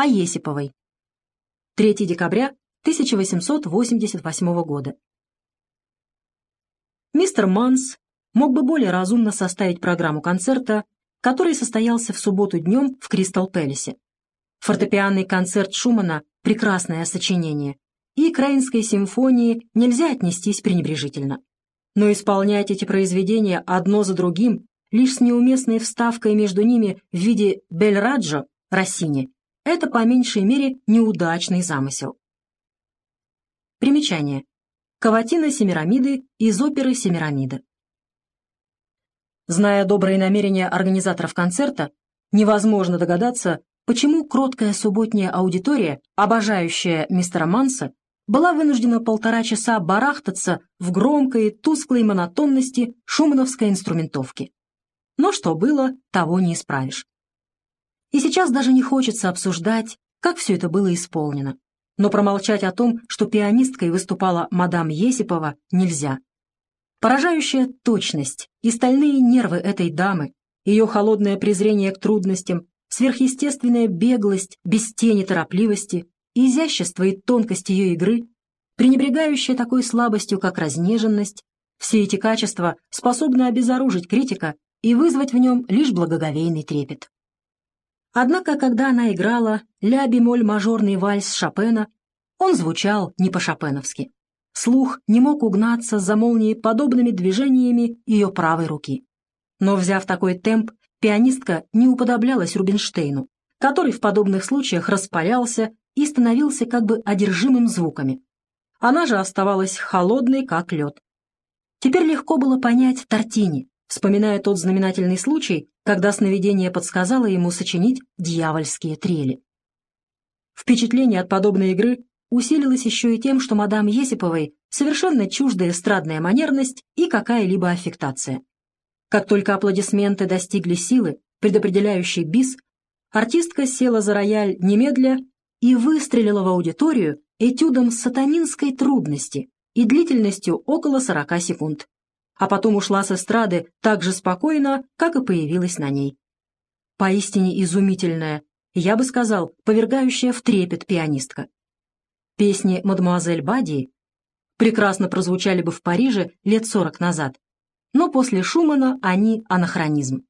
о Есиповой. 3 декабря 1888 года. Мистер Манс мог бы более разумно составить программу концерта, который состоялся в субботу днем в Кристал Пэлисе. Фортепианный концерт Шумана — прекрасное сочинение, и к Рейнской симфонии нельзя отнестись пренебрежительно. Но исполнять эти произведения одно за другим, лишь с неуместной вставкой между ними в виде Бельраджо, Россини, это по меньшей мере неудачный замысел. Примечание. Каватина Семирамиды из оперы Семирамида. Зная добрые намерения организаторов концерта, невозможно догадаться, почему кроткая субботняя аудитория, обожающая мистера Манса, была вынуждена полтора часа барахтаться в громкой, тусклой монотонности шумановской инструментовки. Но что было, того не исправишь. И сейчас даже не хочется обсуждать, как все это было исполнено. Но промолчать о том, что пианисткой выступала мадам Есипова, нельзя. Поражающая точность и стальные нервы этой дамы, ее холодное презрение к трудностям, сверхъестественная беглость без тени торопливости, изящество и тонкость ее игры, пренебрегающая такой слабостью, как разнеженность, все эти качества способны обезоружить критика и вызвать в нем лишь благоговейный трепет. Однако, когда она играла ля-бемоль мажорный вальс Шопена, он звучал не по-шопеновски. Слух не мог угнаться за молниеподобными движениями ее правой руки. Но, взяв такой темп, пианистка не уподоблялась Рубинштейну, который в подобных случаях распалялся и становился как бы одержимым звуками. Она же оставалась холодной, как лед. Теперь легко было понять Тортини, вспоминая тот знаменательный случай, когда сновидение подсказало ему сочинить дьявольские трели. Впечатление от подобной игры усилилось еще и тем, что мадам Есиповой совершенно чуждая эстрадная манерность и какая-либо аффектация. Как только аплодисменты достигли силы, предопределяющей бис, артистка села за рояль немедля и выстрелила в аудиторию этюдом сатанинской трудности и длительностью около 40 секунд, а потом ушла с эстрады так же спокойно, как и появилась на ней. Поистине изумительная, я бы сказал, повергающая в трепет пианистка. Песни «Мадемуазель Бади» прекрасно прозвучали бы в Париже лет сорок назад, но после Шумана они анахронизм.